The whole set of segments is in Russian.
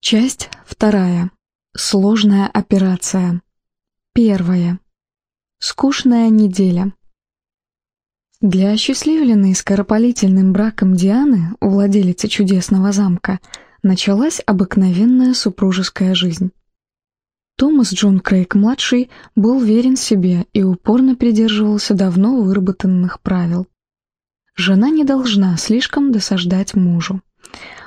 Часть вторая. Сложная операция. Первая. Скучная неделя. Для осчастливленной скоропалительным браком Дианы, владелицы чудесного замка, началась обыкновенная супружеская жизнь. Томас Джон Крейг-младший был верен себе и упорно придерживался давно выработанных правил. Жена не должна слишком досаждать мужу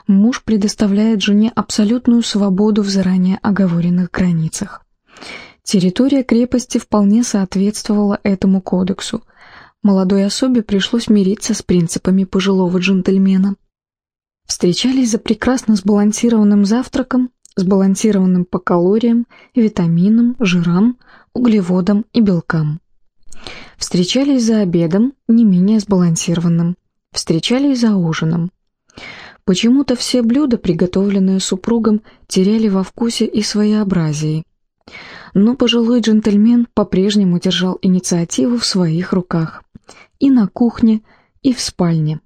муж предоставляет жене абсолютную свободу в заранее оговоренных границах. Территория крепости вполне соответствовала этому кодексу. Молодой особе пришлось мириться с принципами пожилого джентльмена. Встречались за прекрасно сбалансированным завтраком, сбалансированным по калориям, витаминам, жирам, углеводам и белкам. Встречались за обедом, не менее сбалансированным. Встречались за ужином. Почему-то все блюда, приготовленные супругом, теряли во вкусе и своеобразии. Но пожилой джентльмен по-прежнему держал инициативу в своих руках. И на кухне, и в спальне.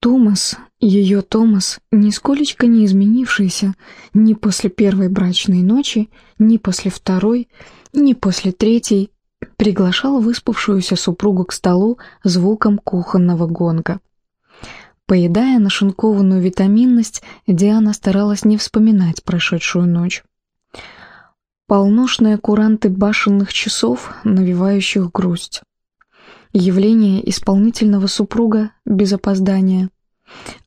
Томас, ее Томас, нисколечко не изменившийся ни после первой брачной ночи, ни после второй, ни после третьей, приглашал выспавшуюся супругу к столу звуком кухонного гонга. Поедая нашинкованную витаминность, Диана старалась не вспоминать прошедшую ночь. Полношные куранты башенных часов, навевающих грусть. Явление исполнительного супруга без опоздания.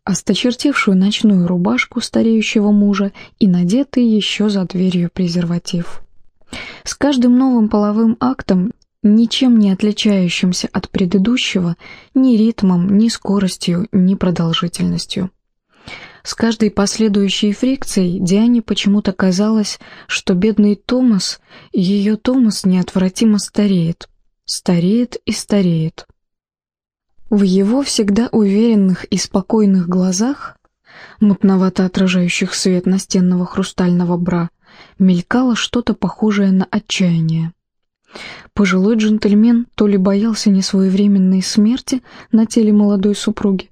Осточертевшую ночную рубашку стареющего мужа и надетый еще за дверью презерватив. С каждым новым половым актом ничем не отличающимся от предыдущего ни ритмом, ни скоростью, ни продолжительностью. С каждой последующей фрикцией Диане почему-то казалось, что бедный Томас, ее Томас неотвратимо стареет, стареет и стареет. В его всегда уверенных и спокойных глазах, мутновато отражающих свет настенного хрустального бра, мелькало что-то похожее на отчаяние. Пожилой джентльмен то ли боялся несвоевременной смерти на теле молодой супруги,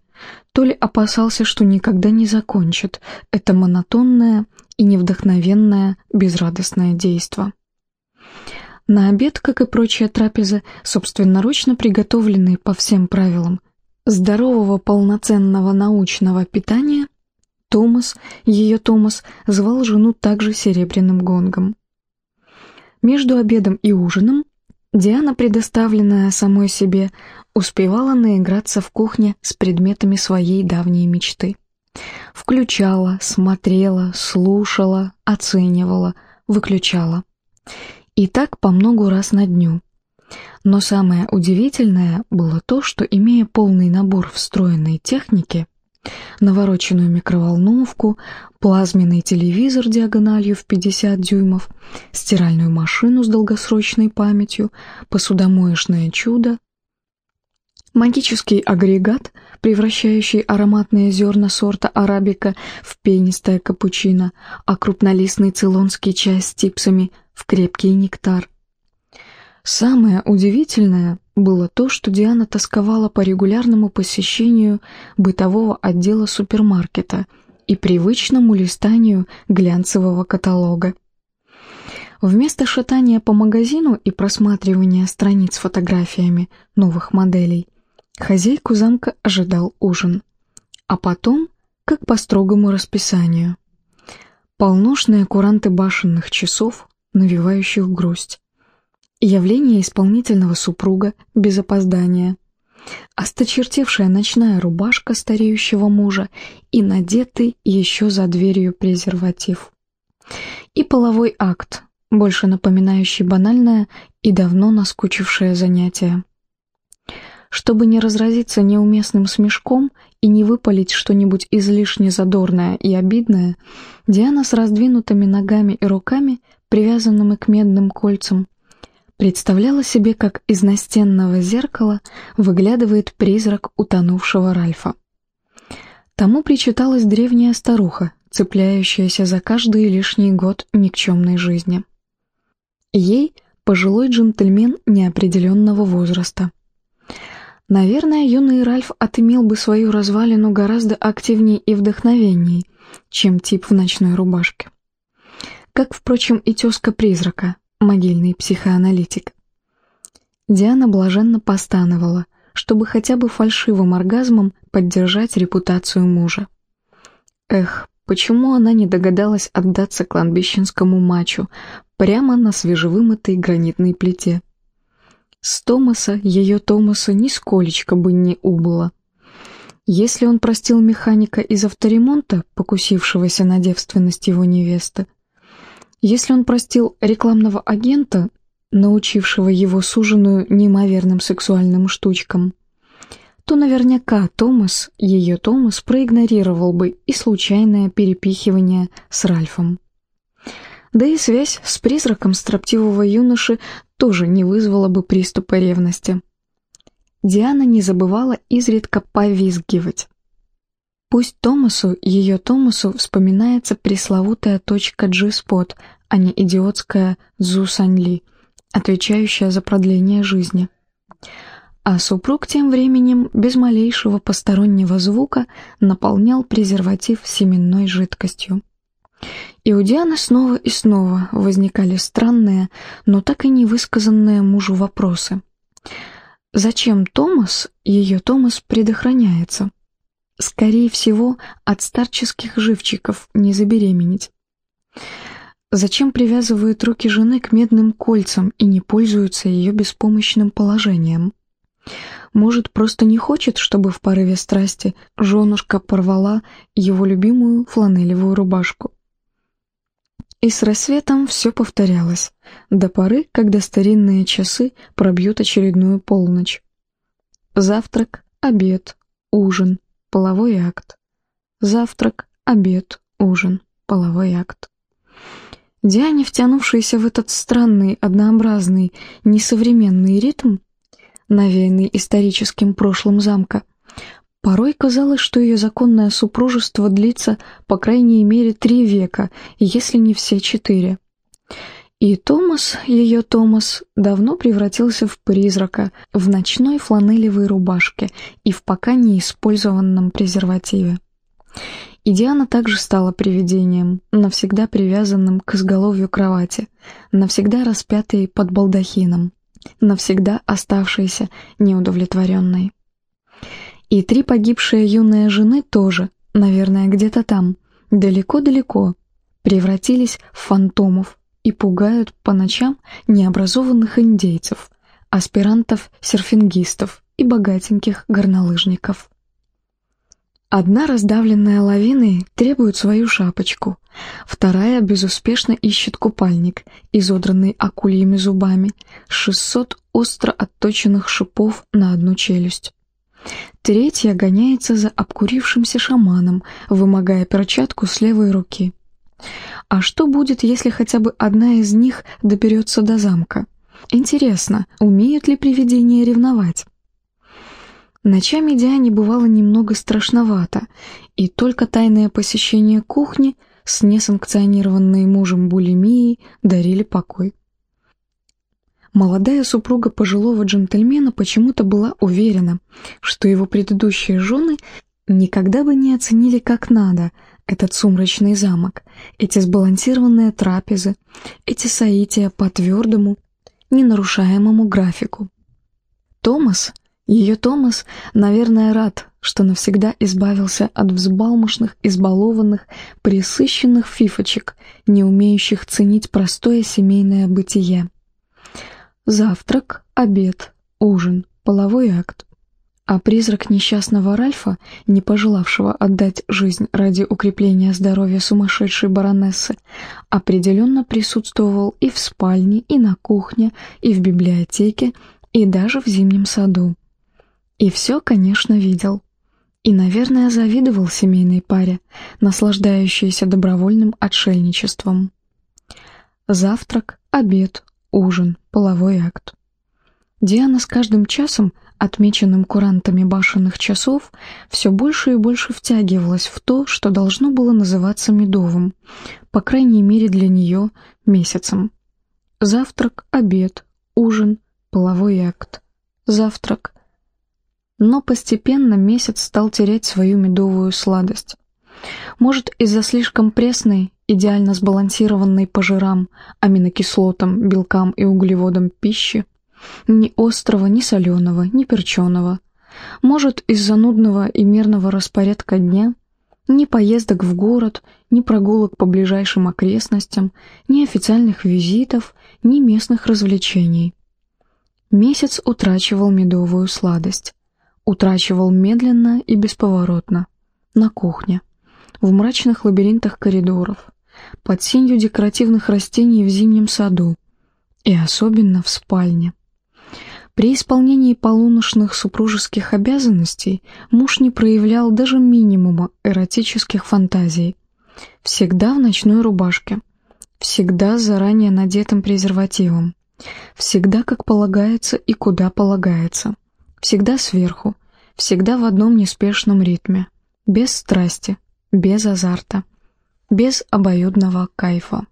то ли опасался, что никогда не закончит это монотонное и невдохновенное безрадостное действо. На обед, как и прочая трапеза, собственноручно приготовленные по всем правилам здорового полноценного научного питания, Томас, ее Томас, звал жену также серебряным гонгом. Между обедом и ужином Диана, предоставленная самой себе, успевала наиграться в кухне с предметами своей давней мечты. Включала, смотрела, слушала, оценивала, выключала. И так по многу раз на дню. Но самое удивительное было то, что, имея полный набор встроенной техники, навороченную микроволновку, плазменный телевизор диагональю в 50 дюймов, стиральную машину с долгосрочной памятью, посудомоечное чудо, магический агрегат, превращающий ароматные зерна сорта арабика в пенистое капучино, а крупнолистный цейлонский чай с типсами в крепкий нектар. Самое удивительное было то, что Диана тосковала по регулярному посещению бытового отдела супермаркета и привычному листанию глянцевого каталога. Вместо шатания по магазину и просматривания страниц с фотографиями новых моделей, хозяйку замка ожидал ужин. А потом, как по строгому расписанию, полношные куранты башенных часов, навевающих грусть, Явление исполнительного супруга без опоздания. Осточертевшая ночная рубашка стареющего мужа и надетый еще за дверью презерватив. И половой акт, больше напоминающий банальное и давно наскучившее занятие. Чтобы не разразиться неуместным смешком и не выпалить что-нибудь излишне задорное и обидное, Диана с раздвинутыми ногами и руками, привязанными к медным кольцам, представляла себе, как из настенного зеркала выглядывает призрак утонувшего Ральфа. Тому причиталась древняя старуха, цепляющаяся за каждый лишний год никчемной жизни. Ей пожилой джентльмен неопределенного возраста. Наверное, юный Ральф отымел бы свою развалину гораздо активнее и вдохновенней, чем тип в ночной рубашке. Как, впрочем, и тезка призрака, могильный психоаналитик. Диана блаженно постановала, чтобы хотя бы фальшивым оргазмом поддержать репутацию мужа. Эх, почему она не догадалась отдаться кладбищенскому мачу прямо на свежевымытой гранитной плите? С Томаса ее Томаса нисколечко бы не убыло. Если он простил механика из авторемонта, покусившегося на девственность его невесты, если он простил рекламного агента, научившего его суженую неимоверным сексуальным штучкам, то наверняка Томас, ее Томас, проигнорировал бы и случайное перепихивание с Ральфом. Да и связь с призраком строптивого юноши тоже не вызвала бы приступа ревности. Диана не забывала изредка повизгивать. Пусть Томасу, ее Томасу, вспоминается пресловутая точка G-спот, а не идиотская Зу Саньли, отвечающая за продление жизни. А супруг тем временем без малейшего постороннего звука наполнял презерватив семенной жидкостью. И у Дианы снова и снова возникали странные, но так и не высказанные мужу вопросы. Зачем Томас, ее Томас, предохраняется? Скорее всего, от старческих живчиков не забеременеть. Зачем привязывают руки жены к медным кольцам и не пользуются ее беспомощным положением? Может, просто не хочет, чтобы в порыве страсти женушка порвала его любимую фланелевую рубашку. И с рассветом все повторялось, до поры, когда старинные часы пробьют очередную полночь. Завтрак, обед, ужин, половой акт. Завтрак, обед, ужин, половой акт. Диане, втянувшейся в этот странный, однообразный, несовременный ритм, навеянный историческим прошлым замка, порой казалось, что ее законное супружество длится по крайней мере три века, если не все четыре. И Томас, ее Томас, давно превратился в призрака, в ночной фланелевой рубашке и в пока не использованном презервативе. И Диана также стала привидением, навсегда привязанным к изголовью кровати, навсегда распятой под балдахином, навсегда оставшейся неудовлетворенной. И три погибшие юные жены тоже, наверное, где-то там, далеко-далеко, превратились в фантомов и пугают по ночам необразованных индейцев, аспирантов-серфингистов и богатеньких горнолыжников. Одна, раздавленная лавиной, требует свою шапочку, вторая безуспешно ищет купальник, изодранный акульями зубами, 600 остро отточенных шипов на одну челюсть. Третья гоняется за обкурившимся шаманом, вымогая перчатку с левой руки. А что будет, если хотя бы одна из них доберется до замка? Интересно, умеют ли привидения ревновать? Ночами Диане бывало немного страшновато, и только тайное посещение кухни с несанкционированной мужем булимией дарили покой. Молодая супруга пожилого джентльмена почему-то была уверена, что его предыдущие жены никогда бы не оценили как надо этот сумрачный замок, эти сбалансированные трапезы, эти соития по твердому, ненарушаемому графику. Томас — ее Томас, наверное, рад, что навсегда избавился от взбалмошных, избалованных, присыщенных фифочек, не умеющих ценить простое семейное бытие. Завтрак, обед, ужин, половой акт. А призрак несчастного Ральфа, не пожелавшего отдать жизнь ради укрепления здоровья сумасшедшей баронессы, определенно присутствовал и в спальне, и на кухне, и в библиотеке, и даже в зимнем саду. И все, конечно, видел. И, наверное, завидовал семейной паре, наслаждающейся добровольным отшельничеством. Завтрак, обед, ужин, половой акт. Диана с каждым часом, отмеченным курантами башенных часов, все больше и больше втягивалась в то, что должно было называться медовым, по крайней мере для нее, месяцем. Завтрак, обед, ужин, половой акт. Завтрак, но постепенно месяц стал терять свою медовую сладость. Может, из-за слишком пресной, идеально сбалансированной по жирам, аминокислотам, белкам и углеводам пищи, ни острого, ни соленого, ни перченого. Может, из-за нудного и мерного распорядка дня, ни поездок в город, ни прогулок по ближайшим окрестностям, ни официальных визитов, ни местных развлечений. Месяц утрачивал медовую сладость. Утрачивал медленно и бесповоротно. На кухне. В мрачных лабиринтах коридоров. Под сенью декоративных растений в зимнем саду. И особенно в спальне. При исполнении полуношных супружеских обязанностей муж не проявлял даже минимума эротических фантазий. Всегда в ночной рубашке. Всегда с заранее надетым презервативом. Всегда как полагается и куда полагается. Всегда сверху. Всегда в одном неспешном ритме. Без страсти. Без азарта. Без обоюдного кайфа.